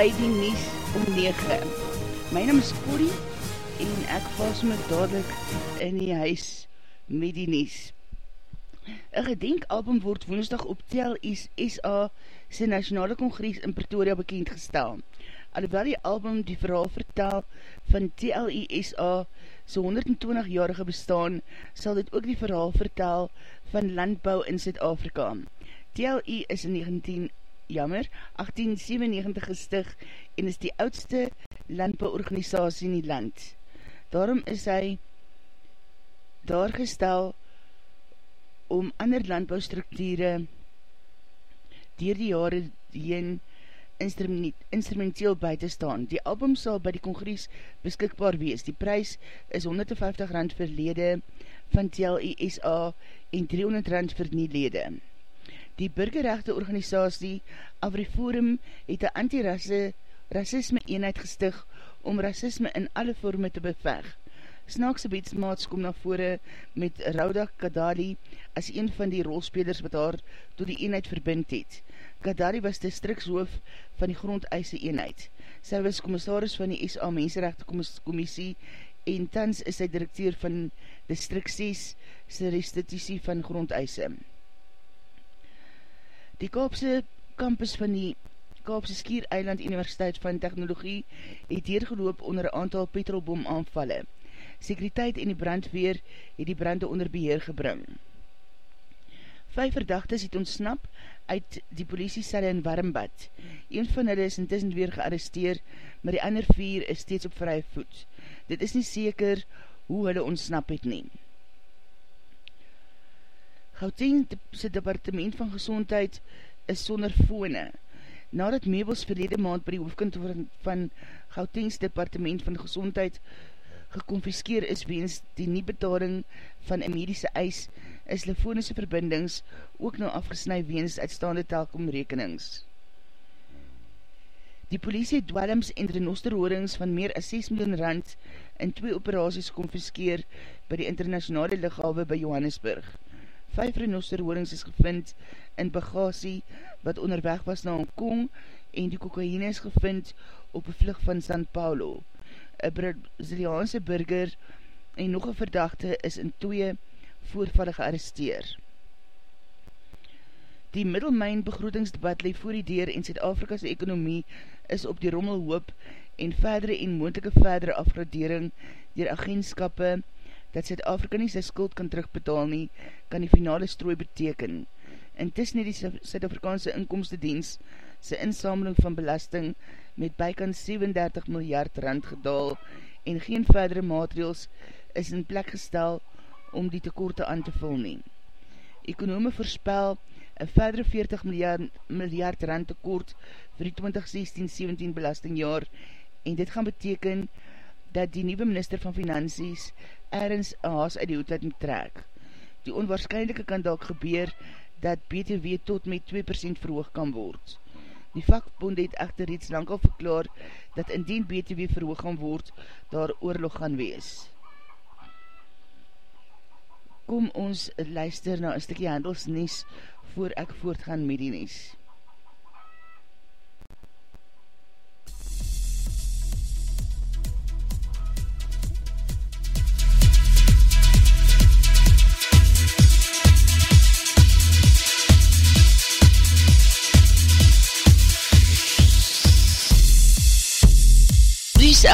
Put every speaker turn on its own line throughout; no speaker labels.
by die Nies om 9. My naam is Corrie en ek vas me dadelijk in die huis met die Nies. Een gedenkalbum word woensdag op Tel SA sy nationale congres in Pretoria bekendgestel. Alhoewel die album die verhaal vertel van TLISA sy 120-jarige bestaan, sal dit ook die verhaal vertel van landbou in Zuid-Afrika. TLI is in 19, jammer, 1897 gestig en is die oudste landbouorganisatie in die land. Daarom is hy daar gestel om ander landbouwstrukture dier die jare heen instrumenteel by te staan. Die album sal by die congres beskikbaar wees. Die prijs is 150 rand vir lede van TLISA en 300 rand vir nie lede. Die burgerrechte organisatie Avriforum het een anti-rassisme eenheid gestig om rassisme in alle vorme te beveg. Snaakse beetsmaats kom na vore met Rauda Kadali as een van die rolspelers wat haar to die eenheid verbind het. Kadali was distrikshoof van die grondeise eenheid. Sy was commissaris van die SA Menserechte Commissie en tans is sy directeur van distrik 6 sy restitutie van grondeise. Die Kaapse campus van die Kaapse Skier Eiland Universiteit van Technologie het heergeloop onder een aantal petrolbom aanvallen sekuriteit en die brandweer het die brande onder beheer gebring. Vijf verdachtes het ontsnap uit die politie celle in Warmbad. Een van hulle is intussen weer gearresteer, maar die ander vier is steeds op vrye voet. Dit is nie seker hoe hulle ontsnap het neem. Gautengse departement van gezondheid is sonder fone. Nadat meubels verlede maand by die hoofdkind van Gautengse departement van gezondheid geconfiskeer is weens die nie betaling van een medische eis, is telefonische verbindings ook nou afgesnui weens uitstaande telkomrekenings. Die politie dwellings en renosterhoorings van meer as 6 miljoen rand in twee operaties confiskeer by die internationale lichawe by Johannesburg. Vijf renosterhoorings is gevind in bagasie wat onderweg was na Hongkong en die kokaine is gevind op een vlug van San Paulo een Braziliaanse burger en nog een verdachte is in twee voorvallen gearresteer. Die middelmijn begroetingsdebat leef voor die deur en Zuid-Afrika's ekonomie is op die rommel hoop en verdere en moendelike verdere afgradering dier agentskappe dat Zuid-Afrika nie sy skuld kan terugbetaal nie, kan die finale strooi beteken. Intussen het die Zuid-Afrikaanse inkomstedienst sy insameling van belasting met bykans 37 miljard rand gedaal en geen verdere maatregels is in plek gestel om die tekorte aan te vul nie. Ekonome voorspel een verdere 40 miljard, miljard rand tekort vir die 2016-17 belastingjaar en dit gaan beteken dat die nieuwe minister van Finansies ergens een haas uit die hoedheid moet trek. Die onwaarschijnlijke kan dalk gebeur dat BTW tot met 2% verhoog kan word. Die vakbond het echter reeds lang al verklaar dat indien BTW verhoog gaan word, daar oorlog gaan wees. Kom ons luister na een stukje handelsnies voor ek voortgaan met die nies.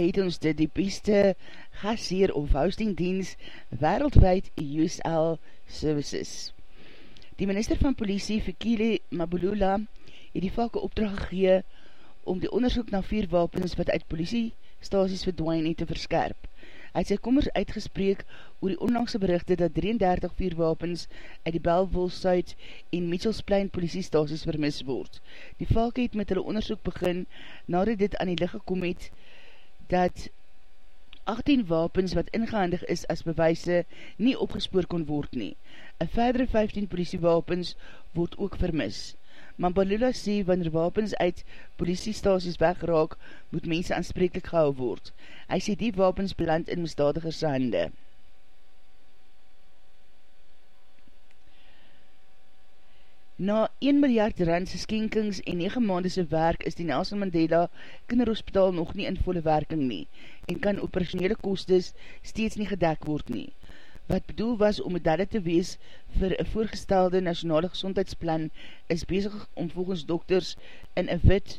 Het ons dit die beste gasheer of hostingdienst wereldwijd USL Services. Die minister van politie, Fikile Mabulula, het die valke opdracht gegee om die onderzoek na vier wapens wat uit politiestasies verdwijn het te verskerp. Hy het sy kommers uitgespreek oor die onlangse berichte dat 33 vier wapens uit die Belville Suid en Mitchellsplein politiestasies vermis word. Die valke het met hulle onderzoek begin nadat dit aan die licht gekom het dat 18 wapens wat ingehandig is as bewijse nie opgespoor kon word nie. Een verdere 15 politiewapens word ook vermis. Mambalula sê, wanneer wapens uit politiestasies wegraak, moet mense aanspreeklik gehou word. Hy sê die wapens beland in misdadigers hande. Na 1 miljard randse skenkings en 9 maandese werk is die Nelson Mandela kinderhospitaal nog nie in volle werking nie en kan operationele kostes steeds nie gedek word nie. Wat bedoel was om dade te wees vir een voorgestelde nationale gezondheidsplan is bezig om volgens dokters in een wit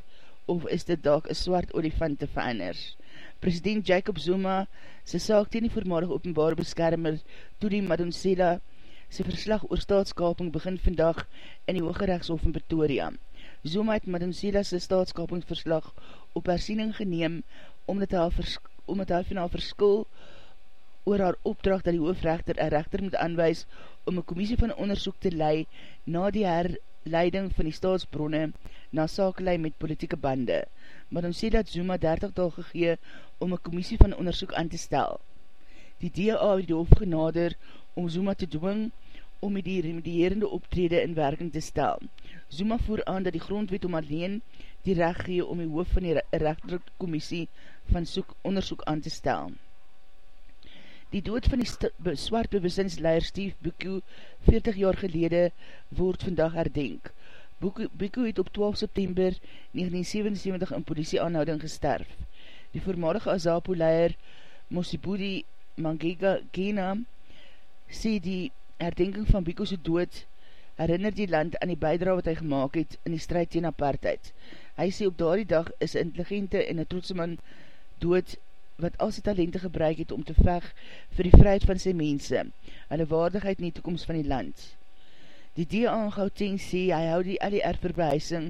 of is dit dag een swart olifant te verander. President Jacob Zuma sy saak teen die voormalige openbare beskermer toe die Madoncela sy verslag oor staatskaping begin vandag in die Hooggerechtshof in Pretoria. Zoma het Madonsela sy staatskapingsverslag op hersiening geneem omdat hy, omdat hy van haar verskil oor haar opdracht dat die hoofrechter een rechter moet aanwijs om een commissie van onderzoek te lei na die herleiding van die staatsbronne na sakelei met politieke bande. Madonsela het Zuma 30 dag gegee om een commissie van onderzoek aan te stel. Die DA het die hof genader om Zuma te dwing om die remedierende optrede in werking te stel. Zuma voer aan dat die grondwet om alleen die recht gee om die hoof van die rechtdruk commissie van soek, onderzoek aan te stel. Die dood van die swart bewussinsleier Steve Biko 40 jaar gelede word vandag herdenk. Biko het op 12 september 1977 in politie aanhouding gesterf. Die voormalige Azapo-leier Mosibudi Mangega Gena sê die herdenking van Biko's dood herinner die land aan die bijdra wat hy gemaakt het in die strijd teen apartheid. Hy sê op daardie dag is intelligente en een trotse man dood wat al sy talente gebruik het om te veg vir die vryheid van sy mense, hulle waardigheid in die toekomst van die land. Die DA in Gauteng sê, hy hou die LER verbehuising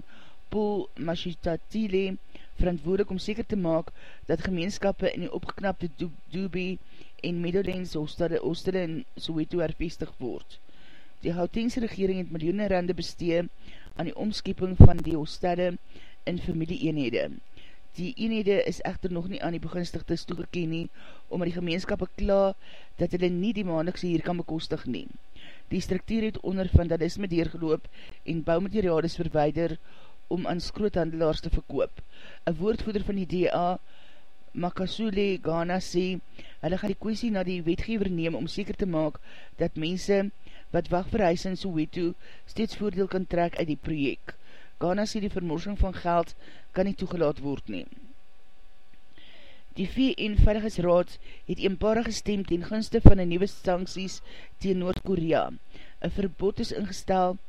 Paul Mashitatile verantwoordig om seker te maak dat gemeenskappe in die opgeknapte Doobie en Meadowlands hostele in Soweto hervestig word. Die Gautengse regering het miljoene rande bestee aan die omskeping van die hostele in familie-eenhede. Die eenhede is echter nog nie aan die begunstigdes toegeken nie, omdat die gemeenskappe kla dat hulle nie die maandigse hier kan bekostig nie. Die structuur het onder vandalisme deurgeloop en bouwmateriaal is verweider om aan skroothandelaars te verkoop. Een woordvoeder van die DA, Makasule Ghana sê, hulle gaan die kwestie na die wetgever neem om seker te maak dat mense wat wacht vir huis in Soweto steeds voordeel kan trek uit die projek. Ghana sê die vermorsing van geld kan nie toegelaat word neem. Die VN Veiligheidsraad het eenparig gestem ten gunste van die nieuwe sancties tegen Noord-Korea. Een verbod is ingestel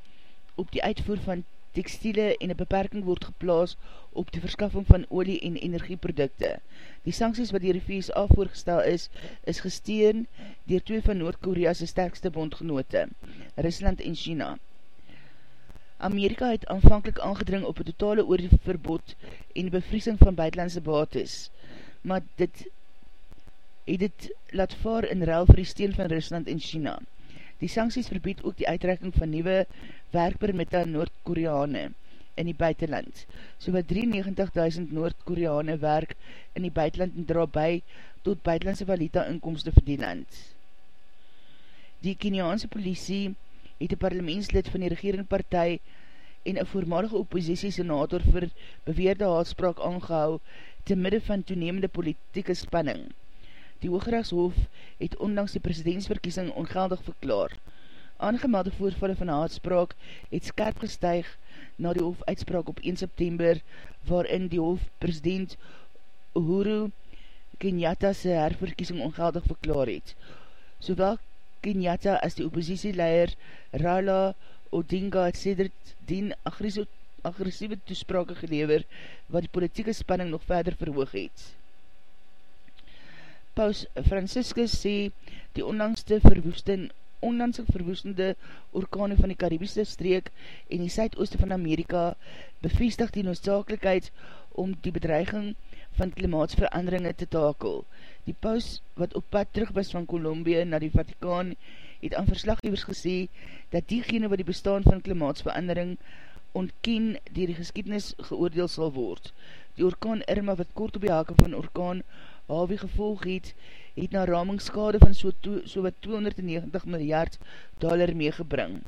op die uitvoer van tekstiele en een beperking word geplaas op die verskaffing van olie en energieprodukte. Die sancties wat die VSA voorgestel is, is gesteen dier twee van Noord-Korea's sterkste bondgenote, Rusland en China. Amerika het aanvankelijk aangedring op een totale oorverbod en bevriesing van buitenlandse bates, maar dit het dit laat vaar in ruil vir die steen van Rusland en China. Die sancties verbied ook die uitrekking van nieuwe werkpermitte aan Noord-Koreane in die buitenland. So wat 93.000 Noord-Koreane werk in die buitenland en dra by tot buitenlandse valuta inkomste verdienend. Die Keniaanse politie het een parlementslid van die regeringpartij en een voormalige oppositie senator vir beweerde haatspraak aangehou te midde van toenemende politieke spanning. Die Hoogrechtshof het ondanks die presidentsverkiesing ongeldig verklaar. Aangemelde voorvalle van haatspraak het skerp gestuig na die hof uitspraak op 1 september waarin die hof president Uhuru Kenyatta se herverkiesing ongeldig verklaar het. Sowel Kenyatta as die oppositieleier Raila Odinga het sedert dien agressieve toesprake gelever wat die politieke spanning nog verder verhoog het. Paus Franciscus sê die onlangste verwoesting ondanks die verwoestende orkane van die Karibische streek en die Suidooste van Amerika bevestig die noodzakelijkheid om die bedreiging van klimaatsveranderinge te takel. Die paus wat op pad terug was van Colombia na die Vatikaan het aan verslaggevers gesê dat diegene wat die bestaan van klimaatsverandering ontken die die geskiednis geoordeel sal word. Die orkaan Irma wat kort op die hake van orkaan Harvey gevolg het, het na ramingskade van so, to, so wat 290 miljard dollar meegebring.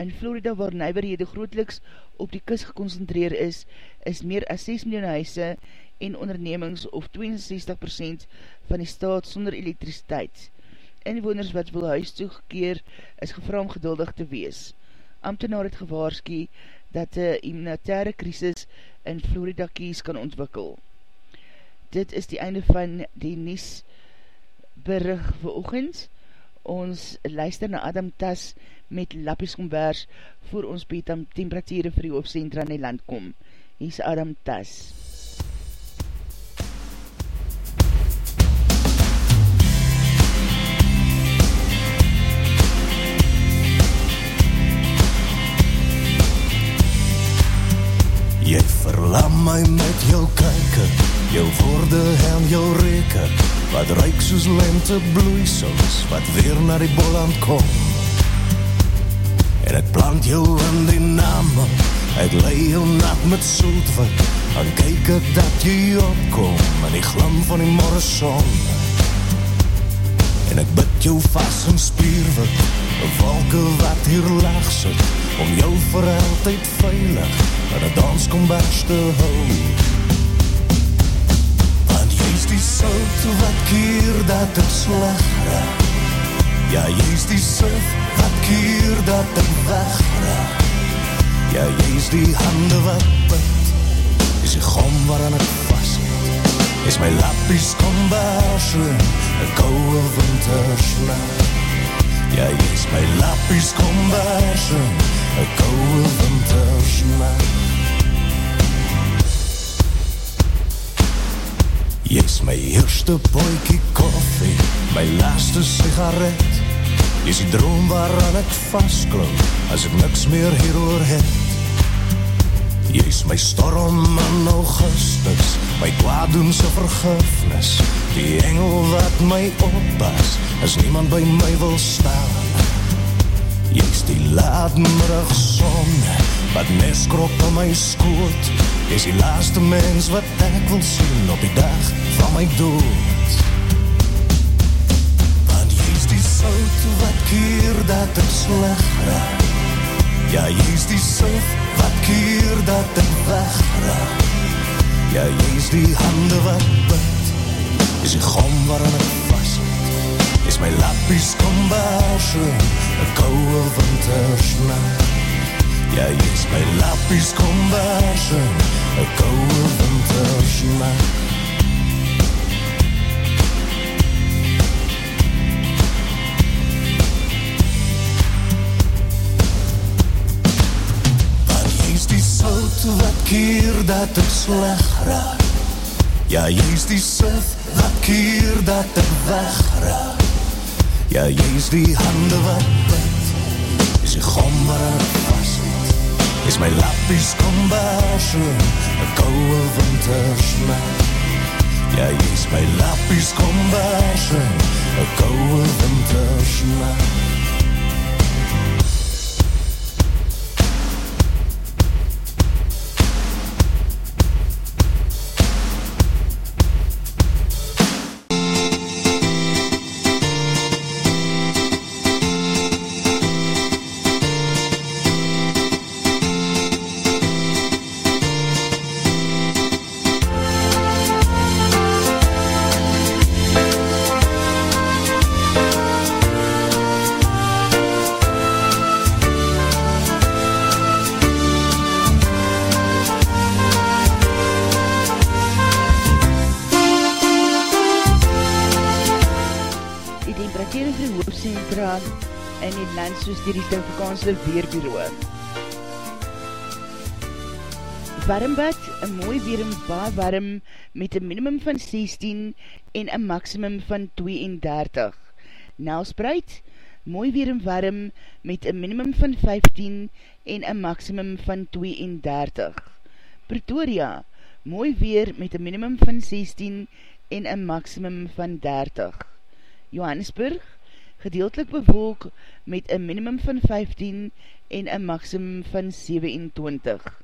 In Florida, waar nijverhede grootliks op die kus geconcentreer is, is meer as 6 miljoen huise en ondernemings of 62% van die staat sonder elektriciteit. Inwoners wat wil huis toegekeer is gevra om geduldig te wees. Amtenaar het gewaarski dat die immunitaire krisis in Florida kies kan ontwikkel. Dit is die einde van die Nies berig vir oogend. Ons luister na Adam Tas met Lappies Kombers voor ons betam temperatuur vir die hoofdcentra in die land kom. Hier is Adam Tas.
Jy verlam my met jou kyke, jou woorde en jou reke wat ruik soos lente bloeisels wat weer na die bolland kom en ek plant jou in die name ek lei jou nat met soetwit en kyk ek dat jy opkom in die glam van die morrison. En ek bid jou vast in spierwit wolke wat hier laag sit om jou vir altyd veilig in een danskomberg te hou. Die sout wat keer dat ek sleg raak. Ja, jy is die sout wat keer dat ek weg raak. Ja, jy is die hande wat put. Is die gom waaran ek vast het Is my lappies kombaasje Een kouwe wintersnaak Ja, jy is my lappies kombaasje Wintersnaak Jy is my eerste boikie koffie, my laaste sigaret. Is die droom waaraan ek vastklop, as ek niks meer hieroor het. Jy is my storm in augustus, my kwaaddoense vergifnis. Die engel wat my oppas, as niemand by my wil staan. Jy is die laadmiddag son, wat neskrop in my skoot. Jy is die laaste mens wat ek wil sien op die dag van my dood. Want jy is die sout wat keer dat ek sleg raak. Ja, jy is die sout wat keer dat ek weg raak. Ja, jy is die hande wat bid. Is die gom waarin ek vast. Is my lappies kombaasje Een kouwe wintersnaak Ja, jy is my lappies kombaasje Een kouwe wintersnaak wat keer dat ek sleg raak Ja, jy is die sif wat keer dat ek weg raak Ja, jy is die hande wat bid Is die gom waar ek vast Is my lappies kombaasje Een kouwe wintersnaak Ja, is my lappies kombaasje Een kouwe wintersnaak
in die land soos die Suid-Afrikaanse Weerbureau. Warmbad, een mooi weer en baar warm met een minimum van 16 en een maximum van 32. Nelspreid, mooi weer en warm met een minimum van 15 en een maximum van 32. Pretoria, mooi weer met een minimum van 16 en een maximum van 30. Johannesburg, gedeeltelik bewolk met een minimum van 15 en een maximum van 27.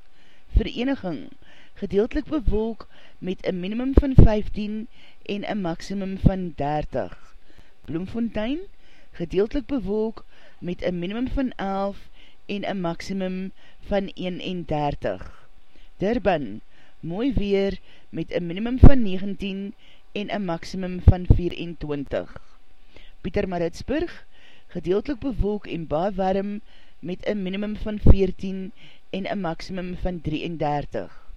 Vereniging, gedeeltelik bewolk met een minimum van 15 en een maximum van 30. Bloemfontein, gedeeltelik bewolk met een minimum van 11 en een maximum van 31. Durban, mooi weer met een minimum van 19 en een maximum van 24. Pieter Maritsburg, gedeeltelik bewolk en baar warm met een minimum van 14 en een maximum van 33.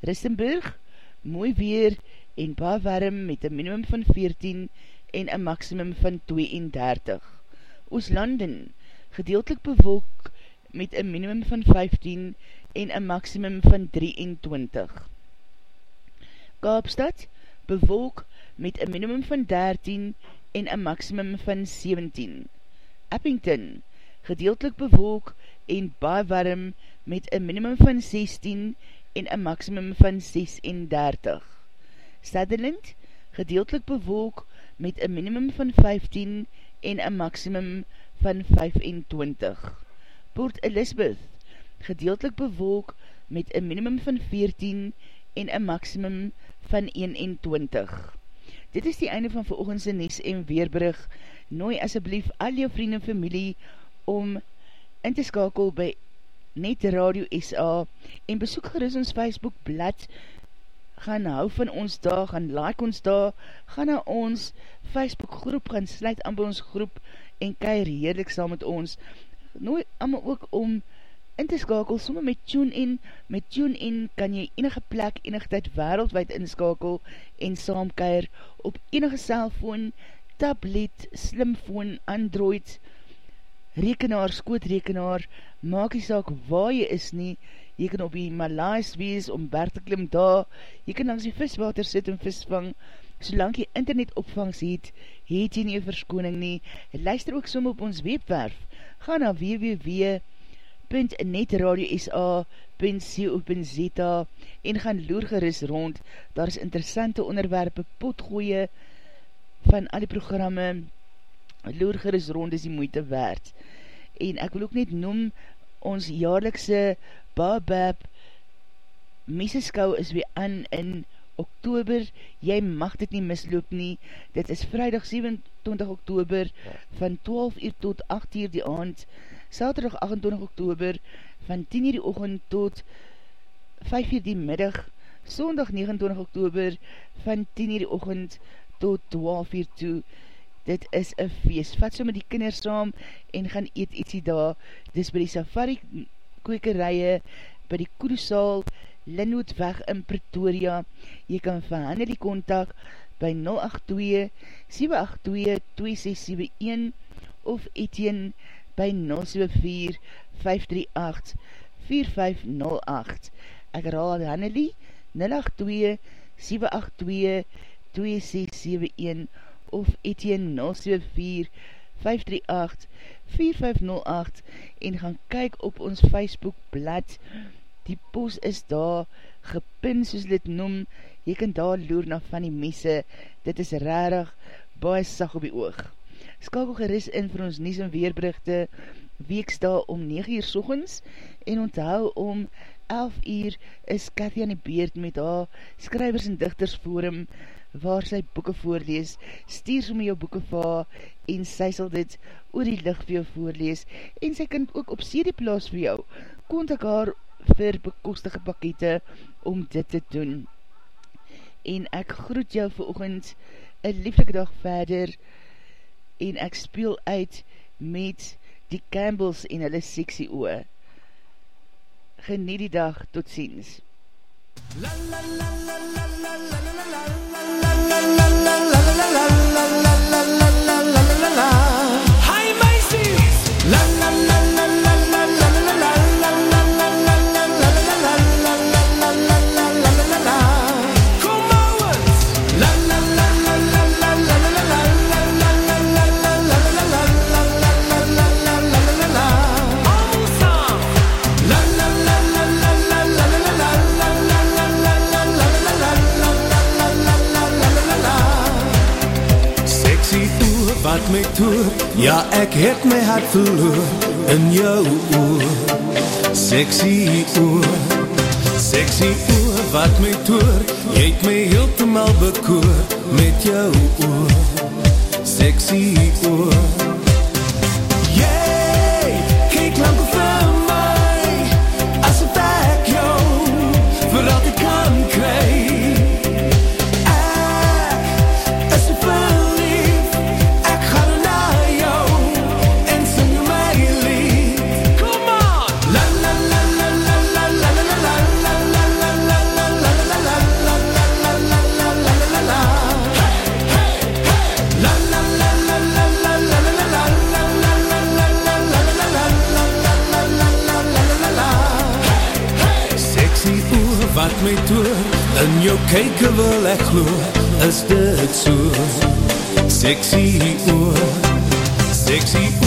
Rissenburg, mooi weer en baar warm met een minimum van 14 en een maximum van 32. Ooslanden, gedeeltelik bewolk met een minimum van 15 en een maximum van 23. Kaapstad, bewolk met een minimum van 13 en een maximum van 17. Eppington, gedeeltelik bewolk en baar warm met een minimum van 16 en een maximum van 36. Sutherland, gedeeltelik bewolk met een minimum van 15 en een maximum van 25. Port Elizabeth, gedeeltelik bewolk met een minimum van 14 en een maximum van 21. Dit is die einde van veroogendse Nies en Weerbrug. Nooi asjeblief al jou vriend en familie om in te skakel by Net Radio SA en besoek gerust ons Facebook blad gaan hou van ons daar, gaan like ons daar, gaan na ons Facebook groep, gaan sluit aan by ons groep en keir heerlik saam met ons. Nooi allemaal ook om in te skakel, somme met TuneIn, met TuneIn kan jy enige plek, enige tyd wereldwijd inskakel en saamkeir op enige cellfoon, tablet, slimfoon, android, rekenaar, skootrekenaar, maak die saak waar jy is nie, jy kan op die Malays wees om berg te klim daar, jy kan langs die viswater sit en visvang, solang jy internet opvangs het, het jy nie verskoning nie, luister ook som op ons webwerf, ga na www.netradiosa.co.za en gaan loer geris rond, daar is interessante onderwerpe, potgooie van al die programme, loer geris rond is die moeite waard. En ek wil ook net noem, ons jaarlikse Babab Meseskou is weer aan in oktober, jy mag dit nie misloop nie, dit is vrijdag 27 oktober van 12 uur tot 8 uur die aand, saterdag 28 oktober van 10 uur die ochend tot 5 uur die middag, sondag 29 oktober van 10 uur die ochend tot 12 uur toe, dit is een feest, vat so met die kinders saam en gaan eet ietsie daar, dis by die safari kwekerije, by die koedesaal, Linwoodweg in Pretoria, jy kan vir hande die kontak by 082-782-2671 of Etienne by 074-538-4508. Ek herhaal Hannelie 082-782-2671 of Etienne 074-538-4508 en gaan kyk op ons Facebook blad. Die post is daar gepin soos dit noem. Jy kan daar loer na van die messe. Dit is rarig, baie sag op die oog. Skakel geris in vir ons nies en weerberichte weeksta om 9 uur sochens en onthou om 11 uur is Cathy aan die beerd met haar skrywers en dichters forum waar sy boeken voorlees, stuur so my jou boeken va en sy sal dit oor die licht vir jou voorlees. En sy kan ook op CD plaas vir jou, kontak haar vir bekostige pakete om dit te doen. En ek groet jou vir oogend een lieflike dag verder en ek speel uit met die Campbells en hulle seksie oor. Genie die dag, tot ziens. La la la la la la la la la la la la la la la la la
ek het my hart verloor in jou oor. Sexy oor Sexy oor wat my toer. Jy het my heeltemaal bekoor met jou oor. Sexy oor jou kyke wil ek glo, is dit so Sexy oor, sexy oor